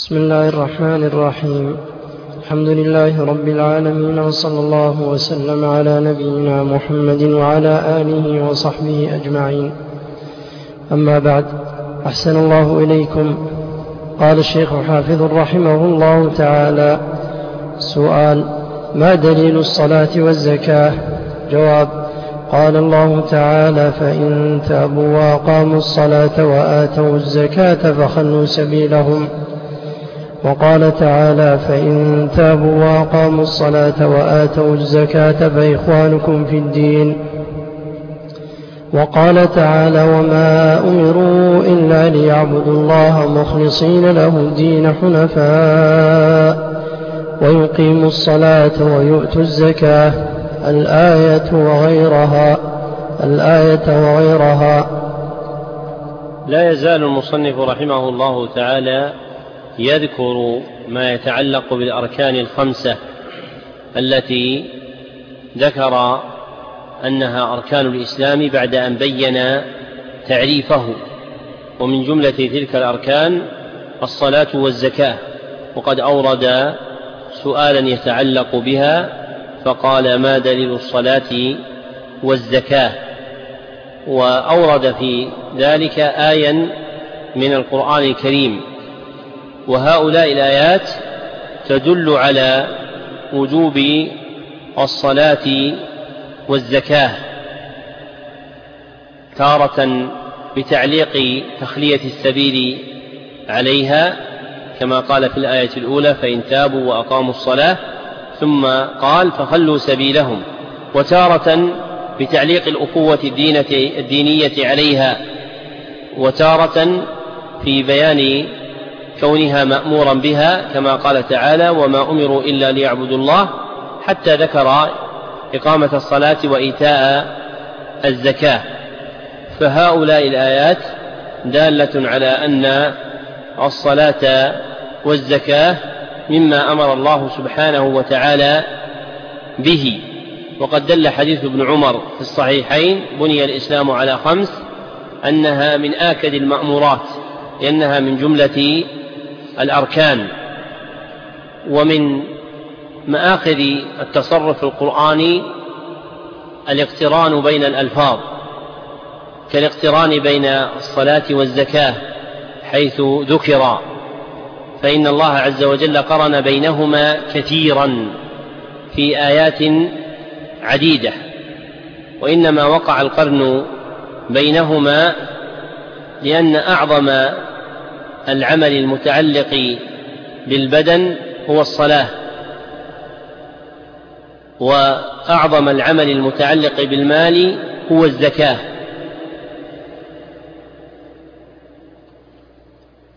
بسم الله الرحمن الرحيم. الحمد لله رب العالمين وصلى الله وسلم على نبينا محمد وعلى آله وصحبه أجمعين. أما بعد أحسن الله إليكم. قال الشيخ حافظ رحمه الله تعالى سؤال ما دليل الصلاة والزكاة؟ جواب قال الله تعالى فإن تابوا وأقاموا الصلاة وآتوا الزكاة فخلوا سبيلهم. وقال تعالى فإن تابوا وأقاموا الصلاة وآتوا الزكاة فإخوانكم في الدين. وقال تعالى وما أمروا إلا ليعبدوا الله مخلصين له الدين حنفاء ويقيموا الصلاة ويؤتوا الزكاة. الآية وغيرها. الآية وغيرها. لا يزال المصنف رحمه الله تعالى يذكر ما يتعلق بالأركان الخمسة التي ذكر أنها أركان الإسلام بعد أن بين تعريفه ومن جملة تلك الأركان الصلاة والزكاة. وقد أورد سؤالا يتعلق بها فقال ما دليل الصلاة والزكاة؟ وأورد في ذلك آيا من القرآن الكريم. وهؤلاء الآيات تدل على وجوب الصلاة والزكاة تارة بتعليق تخلية السبيل عليها كما قال في الآية الأولى فإن تابوا وأقاموا الصلاة ثم قال فخلوا سبيلهم وتارة بتعليق الأخوة الدينية عليها وتارة في بيان كونها مأمورا بها كما قال تعالى وما أمروا إلا ليعبدوا الله حتى ذكر إقامة الصلاة وإيتاء الزكاة. فهؤلاء الآيات دالة على أن الصلاة والزكاة مما أمر الله سبحانه وتعالى به. وقد دل حديث ابن عمر في الصحيحين بني الإسلام على خمس أنها من آكد المأمورات لأنها من جملة الأركان ومن مآخذ التصرف القرآني الاقتران بين الألفاظ كالاقتران بين الصلاة والزكاة حيث ذكر فإن الله عز وجل قرن بينهما كثيرا في آيات عديدة وإنما وقع القرن بينهما لأن أعظم العمل المتعلق بالبدن هو الصلاة. وأعظم العمل المتعلق بالمال هو الزكاة.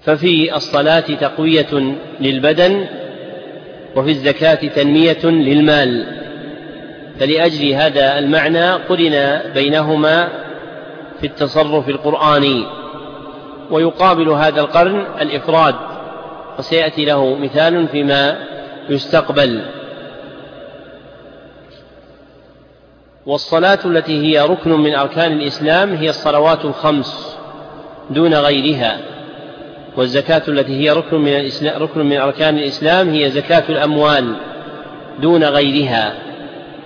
ففي الصلاة تقوية للبدن وفي الزكاة تنمية للمال. فلأجل هذا المعنى قرن بينهما في التصرف القرآني. ويقابل هذا القرن الإفراد وسيأتي له مثال فيما يستقبل. والصلاة التي هي ركن من أركان الإسلام هي الصلوات الخمس دون غيرها والزكاة التي هي ركن من الإسلام ركن من أركان الإسلام هي زكاة الأموال دون غيرها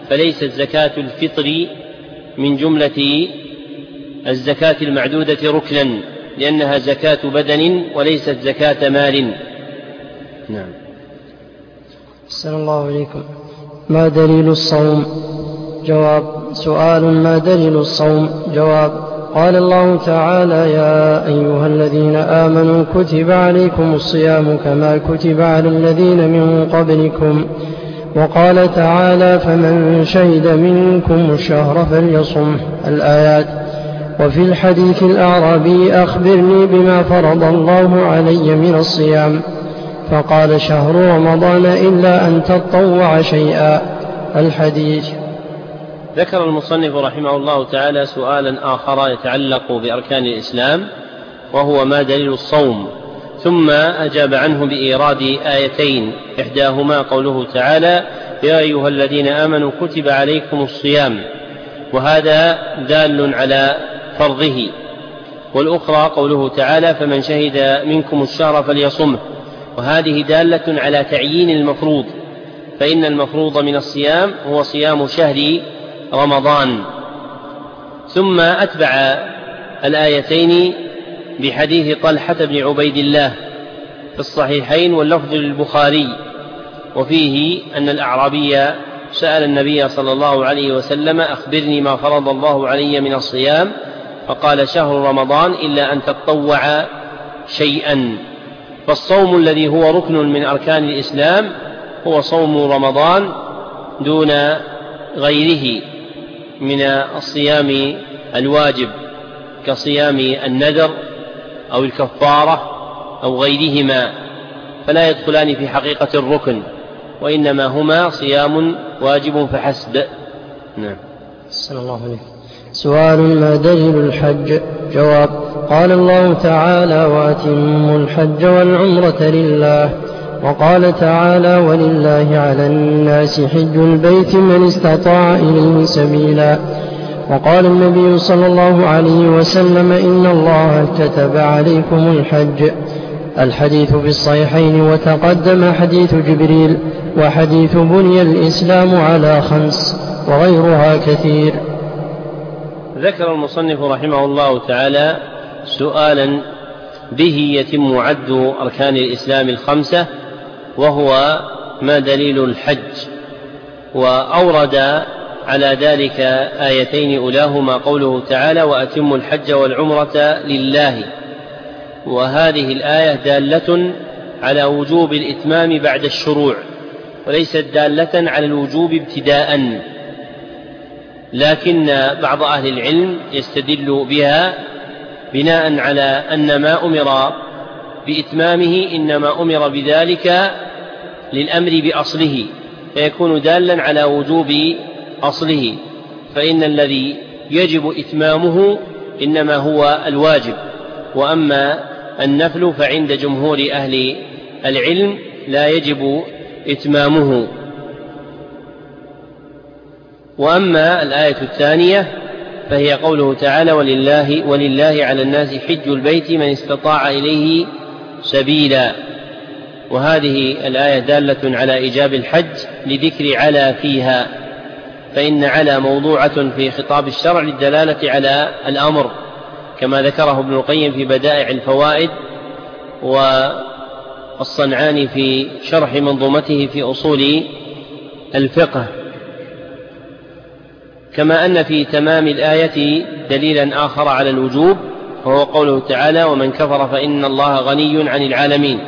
فليست زكاة الفطر من جملة الزكاة المعدودة ركنا. لأنها زكاة بدن وليست زكاة مال. نعم. أحسن الله إليكم. ما دليل الصوم؟ جواب. سؤال. ما دليل الصوم؟ جواب. قال الله تعالى يا أيها الذين آمنوا كتب عليكم الصيام كما كتب على الذين من قبلكم. وقال تعالى فمن شهد منكم الشهر فليصم. الآيات. وفي الحديث الأعرابي أخبرني بما فرض الله علي من الصيام فقال شهر رمضان إلا أن تطوع شيئا. الحديث. ذكر المصنف رحمه الله تعالى سؤالا آخر يتعلق بأركان الإسلام وهو ما دليل الصوم ثم أجاب عنه بإيراد آيتين إحداهما قوله تعالى يا أيها الذين آمنوا كتب عليكم الصيام وهذا دال على فرضه. والأخرى قوله تعالى فمن شهد منكم الشهر فليصمه. وهذه دالة على تعيين المفروض فإن المفروض من الصيام هو صيام شهر رمضان. ثم أتبع الآيتين بحديث طلحة بن عبيد الله في الصحيحين واللفظ للبخاري. وفيه أن الأعرابي سأل النبي صلى الله عليه وسلم أخبرني ما فرض الله علي من الصيام فقال شهر رمضان إلا أن تطوع شيئا. فالصوم الذي هو ركن من أركان الإسلام هو صوم رمضان دون غيره من الصيام الواجب كصيام النذر أو الكفارة أو غيرهما فلا يدخلان في حقيقة الركن وإنما هما صيام واجب فحسب. نعم. صلى الله عليه سؤال ما دليل الحج؟ جواب قال الله تعالى وأتموا الحج والعمرة لله. وقال تعالى ولله على الناس حج البيت من استطاع إليه سبيلا. وقال النبي صلى الله عليه وسلم إن الله كتب عليكم الحج. الحديث في الصحيحين وتقدم حديث جبريل وحديث بني الإسلام على خمس وغيرها كثير. ذكر المصنف رحمه الله تعالى سؤالا به يتم عد أركان الإسلام الخمسة وهو ما دليل الحج وأورد على ذلك آيتين أولاهما قوله تعالى وأتموا الحج والعمرة لله. وهذه الآية دالة على وجوب الإتمام بعد الشروع وليست دالة على الوجوب ابتداء. لكن بعض أهل العلم يستدل بها بناء على أن ما أمر بإتمامه إنما أمر بذلك للأمر بأصله فيكون دالا على وجوب أصله فإن الذي يجب إتمامه إنما هو الواجب. وأما النفل فعند جمهور أهل العلم لا يجب إتمامه. وأما الآية الثانية فهي قوله تعالى ولله ولله على الناس حج البيت من استطاع إليه سبيلا. وهذه الآية دالة على إيجاب الحج لذكر على فيها. فإن على موضوعة في خطاب الشرع للدلالة على الأمر كما ذكره ابن القيم في بدائع الفوائد والصنعاني في شرح منظومته في أصول الفقه. كما أن في تمام الآية دليلا آخر على الوجوب وهو قوله تعالى ومن كفر فإن الله غني عن العالمين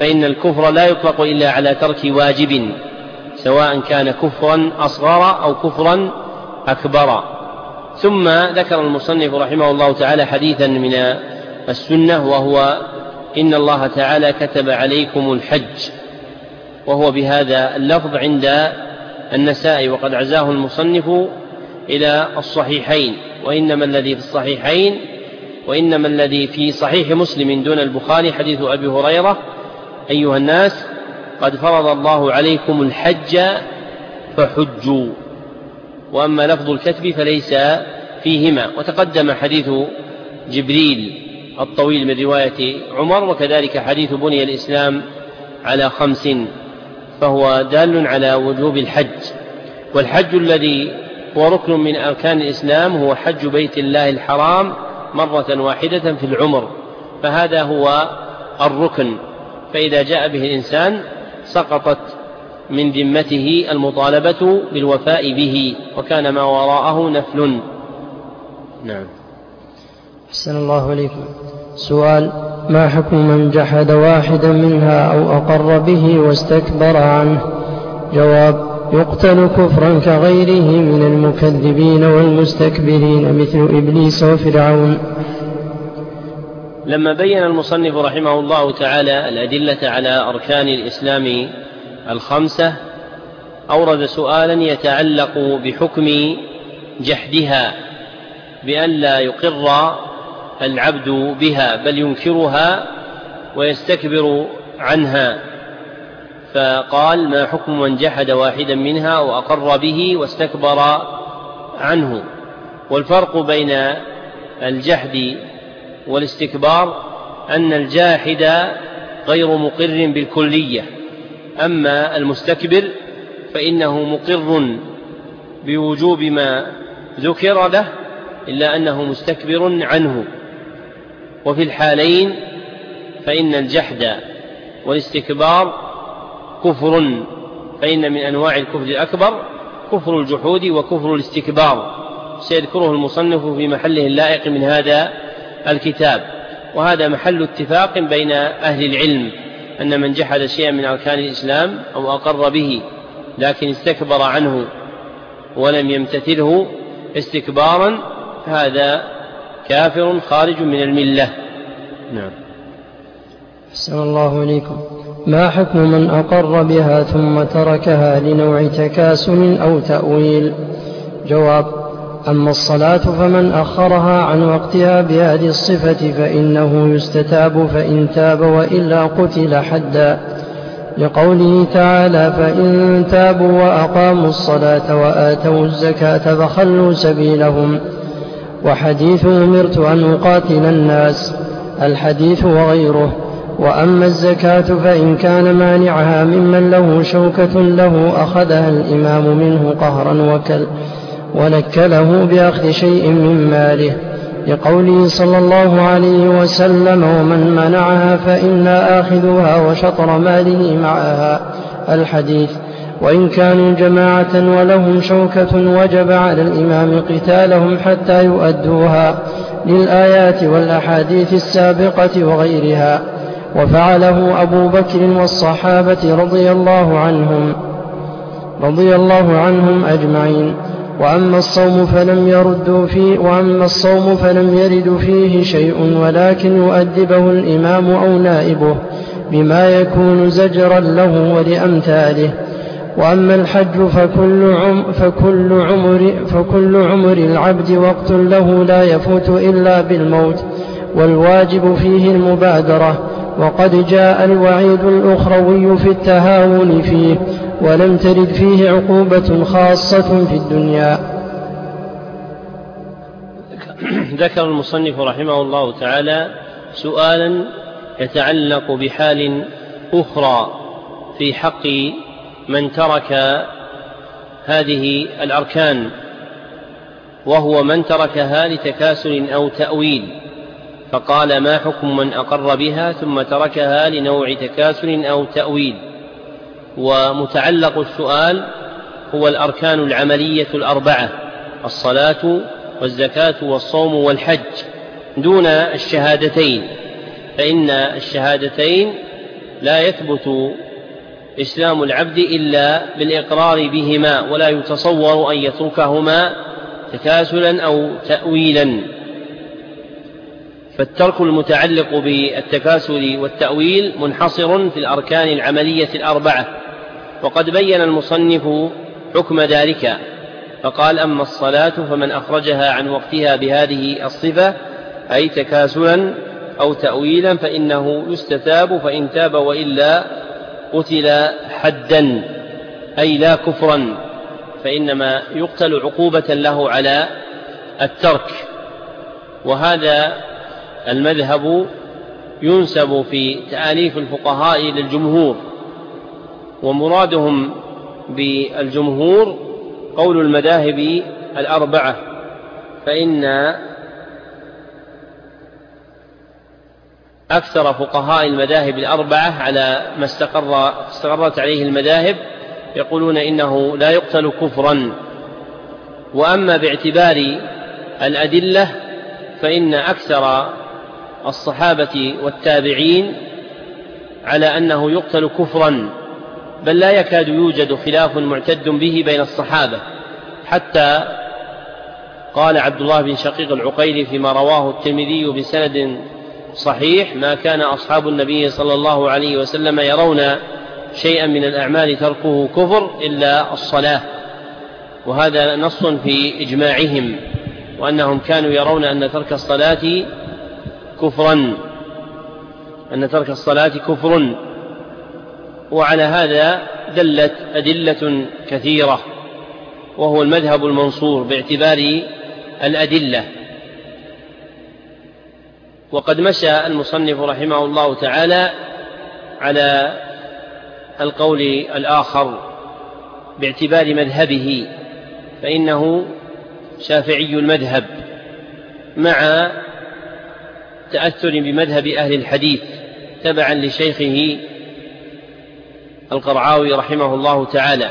فإن الكفر لا يطلق إلا على ترك واجب سواء كان كفرا أصغر أو كفرا أكبر. ثم ذكر المصنف رحمه الله تعالى حديثا من السنة وهو إن الله تعالى كتب عليكم الحج وهو بهذا اللفظ عند النساء وقد عزاه المصنف إلى الصحيحين وإنما الذي في الصحيحين وإنما الذي في صحيح مسلم دون البخاري حديث أبي هريرة أيها الناس قد فرض الله عليكم الحج فحجوا. وأما لفظ الكتب فليس فيهما. وتقدم حديث جبريل الطويل من رواية عمر وكذلك حديث بني الإسلام على خمس فهو دال على وجوب الحج. والحج الذي هو ركن من أركان الإسلام هو حج بيت الله الحرام مرة واحدة في العمر فهذا هو الركن. فإذا جاء به الإنسان سقطت من ذمته المطالبة بالوفاء به وكان ما وراءه نفل. نعم. أحسن الله عليكم سؤال ما حكم من جحد واحدا منها أو أقر به واستكبر عنه؟ جواب يقتل كفرا كغيره من المكذبين والمستكبرين مثل إبليس وفرعون. لما بين المصنف رحمه الله تعالى الأدلة على أركان الإسلام الخمسة أورد سؤالا يتعلق بحكم جحدها بأن لا يقر العبد بها بل ينكرها ويستكبر عنها. فقال ما حكم من جحد واحدا منها وأقر به واستكبر عنه؟ والفرق بين الجحد والاستكبار أن الجاحد غير مقر بالكلية أما المستكبر فإنه مقر بوجوب ما ذكر له إلا أنه مستكبر عنه. وفي الحالين فإن الجحد والاستكبار كفر فإن من أنواع الكفر الأكبر كفر الجحود وكفر الاستكبار. سيذكره المصنف في محله اللائق من هذا الكتاب. وهذا محل اتفاق بين أهل العلم أن من جحد شيئا من أركان الإسلام أو أقر به لكن استكبر عنه ولم يمتثله استكبارا هذا كافر خارج من الملة. نعم. أحسن الله إليكم. ما حكم من أقر بها ثم تركها لنوع تكاسل أو تأويل؟ جواب أما الصلاة فمن أخرها عن وقتها بهذه الصفة فإنه يستتاب فإن تاب وإلا قتل حدا. لقوله تعالى فإن تابوا وأقاموا الصلاة وآتوا الزكاة فخلوا سبيلهم. وحديث أمرت أن أقاتل الناس الحديث وغيره. وأما الزكاة فإن كان مانعها ممن له شوكة له أخذها الإمام منه قهرا وكل ونكله بأخذ شيء من ماله. لقوله صلى الله عليه وسلم ومن منعها فإنا آخذها وشطر ماله معها الحديث. وإن كانوا جماعة ولهم شوكة وجب على الإمام قتالهم حتى يؤدوها للآيات والأحاديث السابقة وغيرها. وفعله أبو بكر والصحابة رضي الله عنهم رضي الله عنهم أجمعين. وأما الصوم فلم يردوا فيه وأما الصوم فلم يرد فيه شيء ولكن يؤدبه الإمام أو نائبه بما يكون زجرا له ولأمثاله. وأما الحج فكل, عم فكل, عمر فكل عمر العبد وقت له لا يفوت إلا بالموت والواجب فيه المبادرة. وقد جاء الوعيد الأخروي في التهاون فيه ولم ترد فيه عقوبة خاصة في الدنيا. ذكر المصنف رحمه الله تعالى سؤالا يتعلق بحال أخرى في حق من ترك هذه الأركان وهو من تركها لتكاسل أو تأويل. فقال ما حكم من أقر بها ثم تركها لنوع تكاسل أو تأويل؟ ومتعلق السؤال هو الأركان العملية الأربعة الصلاة والزكاة والصوم والحج دون الشهادتين فإن الشهادتين لا يثبت إسلام العبد إلا بالإقرار بهما ولا يتصور أن يتركهما تكاسلا أو تأويلا. فالترك المتعلق بالتكاسل والتأويل منحصر في الأركان العملية الأربعة وقد بين المصنف حكم ذلك فقال أما الصلاة فمن أخرجها عن وقتها بهذه الصفة أي تكاسلا أو تأويلا فإنه يستتاب فإن تاب وإلا قتل حدا أي لا كفرا فإنما يقتل عقوبة له على الترك. وهذا المذهب ينسب في تآليف الفقهاء للجمهور ومرادهم بالجمهور قول المذاهب الأربعة فإن أكثر فقهاء المذاهب الأربعة على ما استقر استقرت عليه المذاهب يقولون إنه لا يقتل كفرا. وأما باعتبار الأدلة فإن أكثر الصحابة والتابعين على أنه يقتل كفرا بل لا يكاد يوجد خلاف معتد به بين الصحابة. حتى قال عبد الله بن شقيق العقيلي فيما رواه الترمذي بسند صحيح ما كان أصحاب النبي صلى الله عليه وسلم يرون شيئا من الأعمال تركه كفر إلا الصلاة. وهذا نص في إجماعهم وأنهم كانوا يرون أن ترك الصلاة كفرا أن ترك الصلاة كفر وعلى هذا دلت أدلة كثيرة وهو المذهب المنصور باعتبار الأدلة. وقد مشى المصنف رحمه الله تعالى على القول الآخر باعتبار مذهبه فإنه شافعي المذهب مع تأثر بمذهب أهل الحديث تبعا لشيخه القرعاوي رحمه الله تعالى.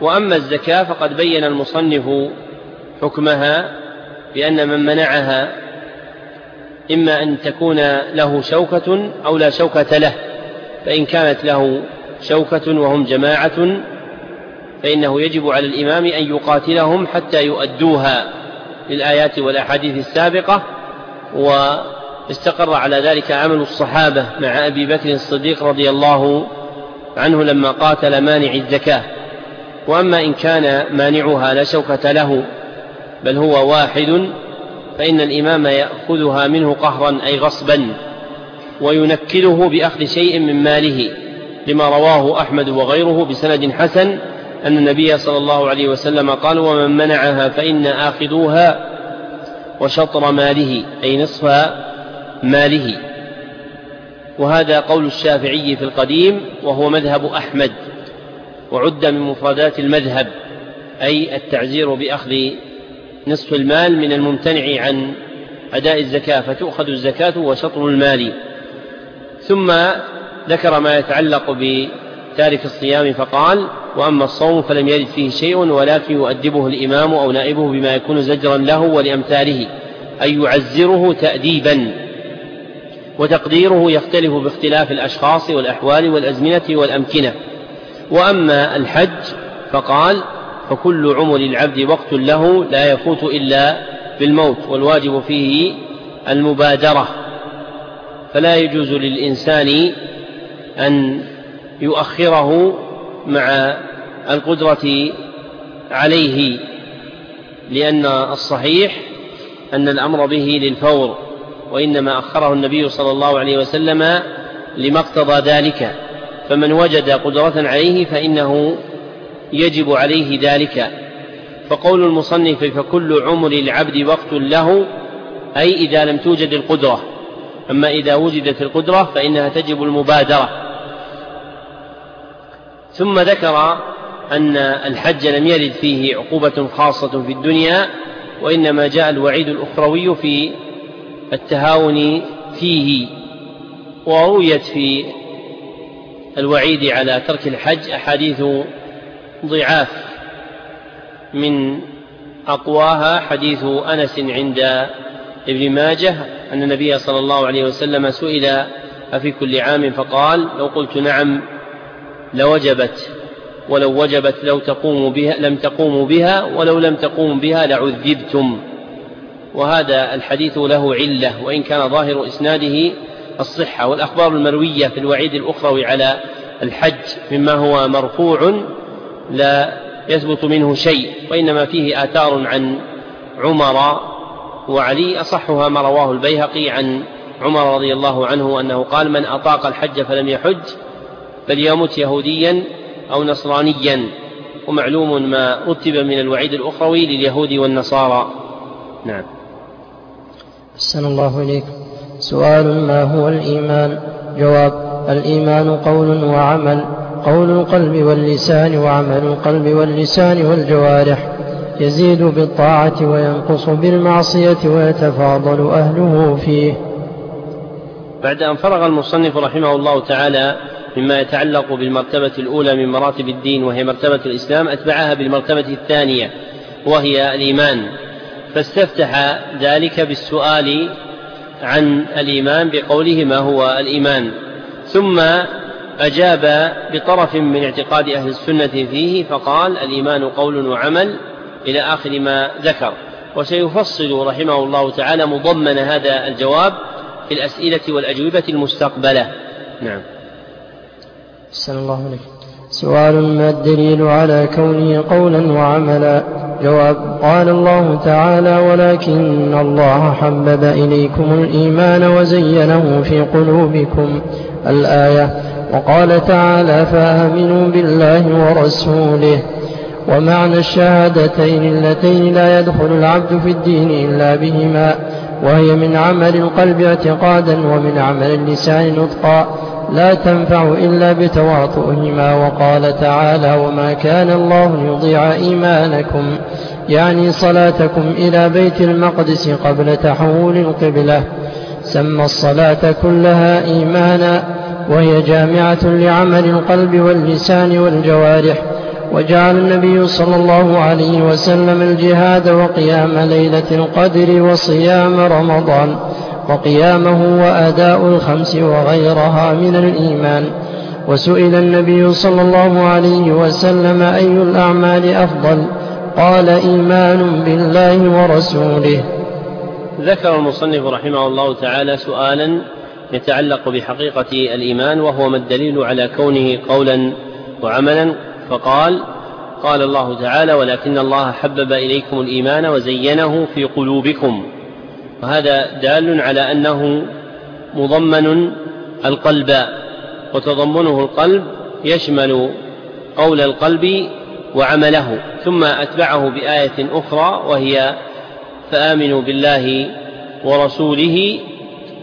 وأما الزكاة فقد بين المصنف حكمها بأن من منعها إما أن تكون له شوكة أو لا شوكة له فإن كانت له شوكة وهم جماعة فإنه يجب على الإمام أن يقاتلهم حتى يؤدوها للآيات والأحاديث السابقة واستقر على ذلك عمل الصحابة مع أبي بكر الصديق رضي الله عنه لما قاتل مانع الزكاة. وأما إن كان مانعها لا شوكة له بل هو واحد فإن الإمام يأخذها منه قهرا أي غصبا وينكله بأخذ شيء من ماله لما رواه أحمد وغيره بسند حسن أن النبي صلى الله عليه وسلم قال ومن منعها فإن آخذوها وشطر ماله أي نصف ماله. وهذا قول الشافعي في القديم وهو مذهب أحمد وعد من مفردات المذهب أي التعزير بأخذ نصف المال من الممتنع عن أداء الزكاة فتؤخذ الزكاة وشطر المال. ثم ذكر ما يتعلق بتارك الصيام فقال وأما الصوم فلم يرد فيه شيء ولكن يؤدبه الإمام أو نائبه بما يكون زجرا له ولأمثاله أي يعزره تأديبا. وتقديره يختلف باختلاف الأشخاص والأحوال والأزمنة والأمكنة. وأما الحج فقال فكل عمر العبد وقت له لا يفوت إلا بالموت والواجب فيه المبادرة. فلا يجوز للإنسان أن يؤخره مع القدرة عليه لأن الصحيح أن الأمر به للفور وإنما أخره النبي صلى الله عليه وسلم لما اقتضى ذلك. فمن وجد قدرة عليه فإنه يجب عليه ذلك. فقول المصنف فكل عمر العبد وقت له أي إذا لم توجد القدرة. أما إذا وجدت القدرة فإنها تجب المبادرة. ثم ذكر أن الحج لم يرد فيه عقوبة خاصة في الدنيا وإنما جاء الوعيد الأخروي في التهاون فيه ورويت في الوعيد على ترك الحج أحاديث ضعاف من أقواها. حديث أنس عند ابن ماجه أن النبي صلى الله عليه وسلم سئل أفي كل عام؟ فقال لو قلت نعم لوجبت ولو وجبت لو تقوم بها لم تقوموا بها ولو لم تقوموا بها لعذبتم. وهذا الحديث له علة وإن كان ظاهر إسناده الصحة. والأخبار المروية في الوعيد الأخروي على الحج مما هو مرفوع لا يثبت منه شيء وإنما فيه آثار عن عمر وعلي. أصحها ما رواه البيهقي عن عمر رضي الله عنه أنه قال من أطاق الحج فلم يحج فليمت يهوديا أو نصرانيا. ومعلوم ما رتب من الوعيد الأخروي لليهود والنصارى. نعم. أحسن الله إليك. سؤال ما هو الإيمان؟ جواب الإيمان قول وعمل. قول القلب واللسان وعمل القلب واللسان والجوارح. يزيد بالطاعة وينقص بالمعصية ويتفاضل أهله فيه. بعد أن فرغ المصنف رحمه الله تعالى مما يتعلق بالمرتبة الأولى من مراتب الدين وهي مرتبة الإسلام أتبعها بالمرتبة الثانية وهي الإيمان. فاستفتح ذلك بالسؤال عن الإيمان بقوله ما هو الإيمان. ثم أجاب بطرف من اعتقاد أهل السنة فيه فقال الإيمان قول وعمل إلى آخر ما ذكر. وسيفصل رحمه الله تعالى مضمن هذا الجواب في الأسئلة والأجوبة المستقبلة. نعم. أحسن الله عليك سؤال ما الدليل على كونه قولا وعملا. جواب قال الله تعالى ولكن الله حبب إليكم الإيمان وزينه في قلوبكم. الآية وقال تعالى فآمنوا بالله ورسوله. ومعنى الشهادتين اللتين لا يدخل العبد في الدين إلا بهما وهي من عمل القلب اعتقادا ومن عمل اللسان نطقا. لا تنفع إلا بتواطؤهما. وقال تعالى وما كان الله ليضيع إيمانكم. يعني صلاتكم إلى بيت المقدس قبل تحول القبلة. سمى الصلاة كلها إيمانا وهي جامعة لعمل القلب واللسان والجوارح. وجعل النبي صلى الله عليه وسلم الجهاد وقيام ليلة القدر وصيام رمضان. وقيامه وأداء الخمس وغيرها من الإيمان. وسئل النبي صلى الله عليه وسلم أي الأعمال أفضل؟ قال إيمان بالله ورسوله. ذكر المصنف رحمه الله تعالى سؤالا يتعلق بحقيقة الإيمان وهو ما الدليل على كونه قولا وعملا؟ فقال قال الله تعالى ولكن الله حبب إليكم الإيمان وزينه في قلوبكم وهذا دال على أنه مضمن القلب وتضمنه القلب يشمل قول القلب وعمله ثم أتبعه بآية أخرى وهي فآمنوا بالله ورسوله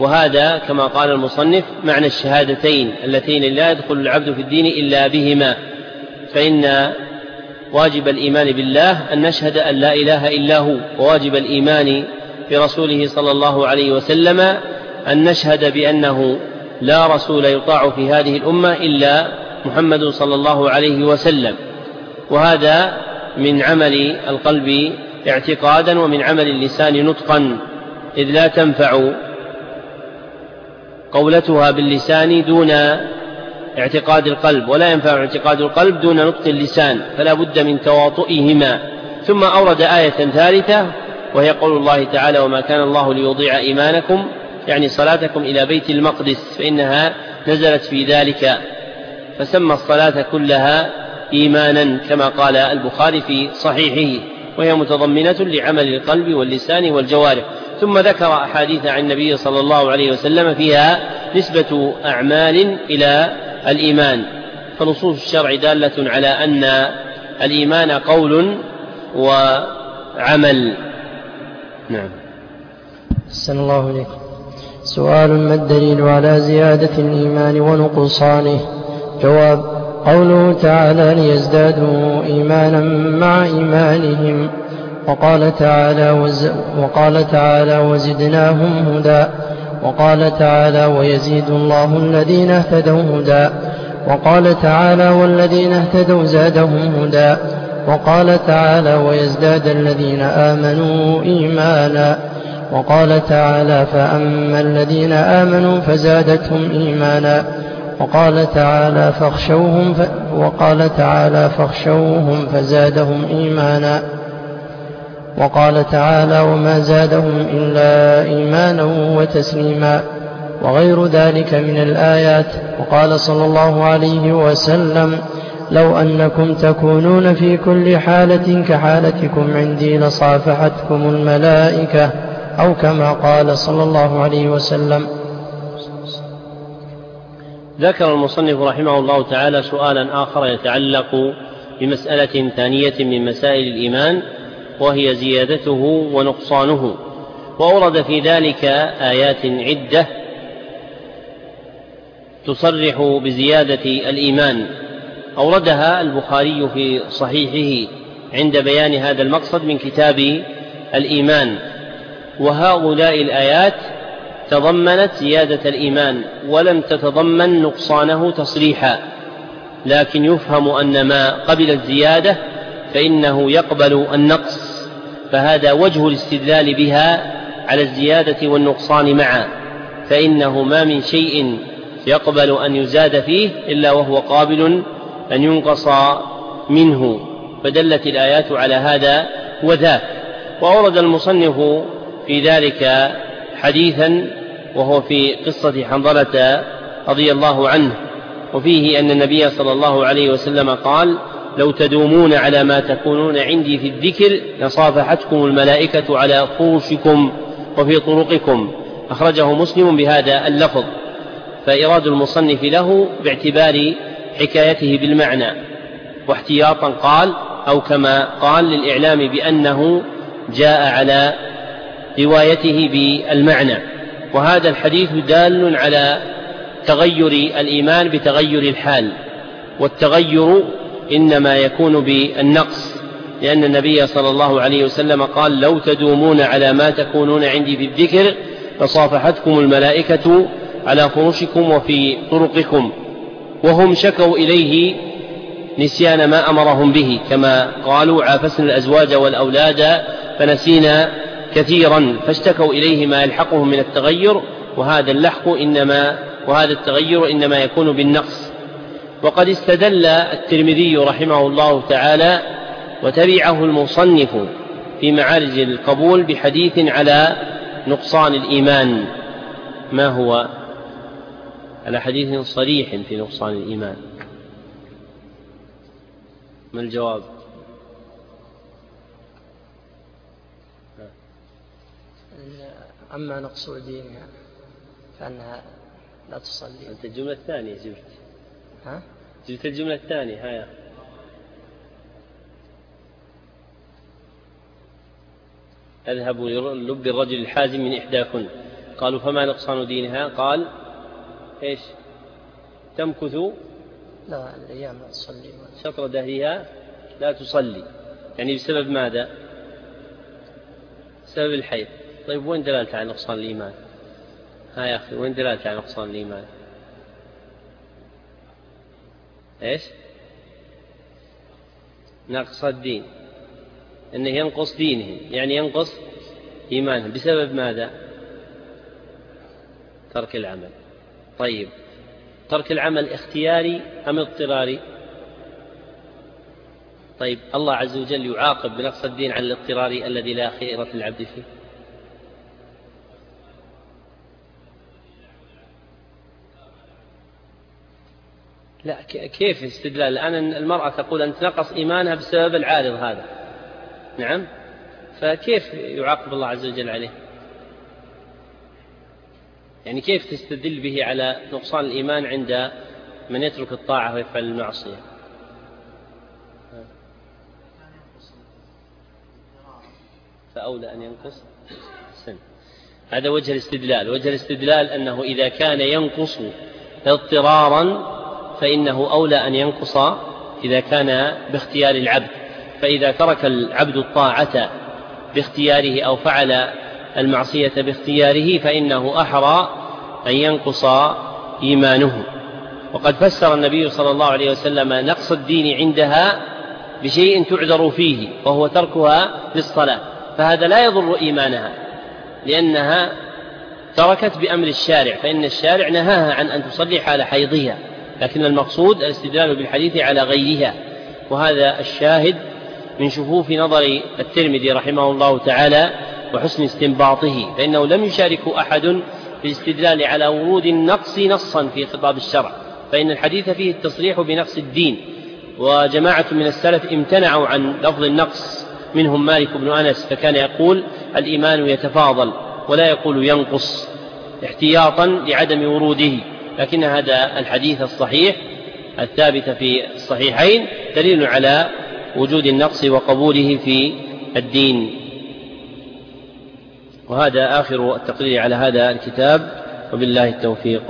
وهذا كما قال المصنف معنى الشهادتين اللتين لا يدخل العبد في الدين إلا بهما فإن واجب الإيمان بالله أن نشهد أن لا إله إلا هو وواجب الإيمان برسوله صلى الله عليه وسلم أن نشهد بأنه لا رسول يطاع في هذه الأمة إلا محمد صلى الله عليه وسلم. وهذا من عمل القلب اعتقادا ومن عمل اللسان نطقا إذ لا تنفع قولتها باللسان دون اعتقاد القلب ولا ينفع اعتقاد القلب دون نطق اللسان فلا بد من تواطئهما. ثم أورد آية ثالثة وهي قول الله تعالى وما كان الله ليضيع إيمانكم يعني صلاتكم إلى بيت المقدس فإنها نزلت في ذلك. فسمى الصلاة كلها إيمانا كما قال البخاري في صحيحه وهي متضمنة لعمل القلب واللسان والجوارح. ثم ذكر أحاديث عن النبي صلى الله عليه وسلم فيها نسبة أعمال إلى الإيمان. فنصوص الشرع دالة على أن الإيمان قول وعمل. نعم. أحسن الله إليكم سؤال ما الدليل على زيادة الإيمان ونقصانه؟ جواب قوله تعالى ليزدادوا إيمانا مع إيمانهم. وقال تعالى وز وقال تعالى وزدناهم هدى. وقال تعالى ويزيد الله الذين اهتدوا هدى. وقال تعالى والذين اهتدوا زادهم هدى. وقال تعالى ويزداد الذين آمنوا إيمانا. وقال تعالى فأما الذين آمنوا فزادتهم إيمانا. وقال تعالى فاخشوهم ف... وقال تعالى فاخشوهم فزادهم إيمانا. وقال تعالى وما زادهم إلا إيمانا وتسليما. وغير ذلك من الآيات. وقال صلى الله عليه وسلم لو أنكم تكونون في كل حالة كحالتكم عندي لصافحتكم الملائكة أو كما قال صلى الله عليه وسلم. ذكر المصنف رحمه الله تعالى سؤالا آخر يتعلق بمسألة ثانية من مسائل الإيمان وهي زيادته ونقصانه. وأورد في ذلك آيات عدة تصرح بزيادة الإيمان. أوردها البخاري في صحيحه عند بيان هذا المقصد من كتاب الإيمان. وهؤلاء الآيات تضمنت زيادة الإيمان ولم تتضمن نقصانه تصريحا. لكن يفهم أن ما قبل الزيادة فإنه يقبل النقص. فهذا وجه الاستدلال بها على الزيادة والنقصان معا. فإنه ما من شيء يقبل أن يزاد فيه إلا وهو قابل أن ينقص منه فدلت الآيات على هذا وذاك وأورد المصنف في ذلك حديثا وهو في قصة حنظلة رضي الله عنه. وفيه أن النبي صلى الله عليه وسلم قال لو تدومون على ما تكونون عندي في الذكر لصافحتكم الملائكة على فرشكم وفي طرقكم أخرجه مسلم بهذا اللفظ. فإيراد المصنف له باعتبار حكايته بالمعنى واحتياطا قال أو كما قال للإعلام بأنه جاء على روايته بالمعنى. وهذا الحديث دال على تغير الإيمان بتغير الحال والتغير إنما يكون بالنقص لأن النبي صلى الله عليه وسلم قال لو تدومون على ما تكونون عندي بالذكر لصافحتكم الملائكة على فرشكم وفي طرقكم. وهم شكوا إليه نسيان ما أمرهم به كما قالوا عافسنا الأزواج والأولاد فنسينا كثيرا فاشتكوا إليه ما يلحقهم من التغير وهذا اللحق إنما وهذا التغير إنما يكون بالنقص. وقد استدل الترمذي رحمه الله تعالى وتبعه المصنف في معارج القبول بحديث على نقصان الإيمان. ما هو؟ على حديث صريح في نقصان الإيمان. ما الجواب؟ أما نقص دينها فأنها لا تصلي. أنت الجملة الثانية جبت ها؟ جبت الجملة الثانية هيا أذهب للب الرجل الحازم من إحداكن. قالوا فما نقصان دينها؟ قال إيش؟ تمكث؟ لا الأيام لا تصلي. شطر دهرها لا تصلي. يعني بسبب ماذا؟ بسبب الحيض. طيب وين دلالة على نقصان الإيمان؟ ها يا أخي وين دلالة على نقصان الإيمان؟ إيش؟ نقص الدين. أنه ينقص دينهم يعني ينقص إيمانهم بسبب ماذا؟ ترك العمل. طيب. ترك العمل اختياري أم اضطراري؟ طيب. الله عز وجل يعاقب بنقص الدين عن الاضطراري الذي لا خيرة العبد فيه. لا كيف استدلال؟ الآن المرأة تقول أنت نقص إيمانها بسبب العارض هذا. نعم؟ فكيف يعاقب الله عز وجل عليه؟ يعني كيف تستدل به على نقصان الإيمان عند من يترك الطاعة ويفعل المعصية؟ فأولى أن ينقص سن هذا وجه الاستدلال. وجه الاستدلال أنه إذا كان ينقص اضطرارا فإنه أولى أن ينقص إذا كان باختيار العبد. فإذا ترك العبد الطاعة باختياره أو فعل المعصية باختياره فإنه أحرى أن ينقص إيمانه. وقد فسر النبي صلى الله عليه وسلم نقص الدين عندها بشيء تعذر فيه وهو تركها للصلاة. فهذا لا يضر إيمانها لأنها تركت بأمر الشارع فإن الشارع نهاها عن أن تصلي حال حيضها. لكن المقصود الاستدلال بالحديث على غيرها. وهذا الشاهد من شفوف نظر الترمذي رحمه الله تعالى وحسن استنباطه فإنه لم يشارك أحد في الاستدلال على ورود النقص نصا في خطاب الشرع. فإن الحديث فيه التصريح بنقص الدين وجماعة من السلف امتنعوا عن لفظ النقص منهم مالك بن أنس فكان يقول الإيمان يتفاضل ولا يقول ينقص احتياطا لعدم وروده. لكن هذا الحديث الصحيح الثابت في الصحيحين دليل على وجود النقص وقبوله في الدين. وهذا آخر التقرير على هذا الكتاب. وبالله التوفيق.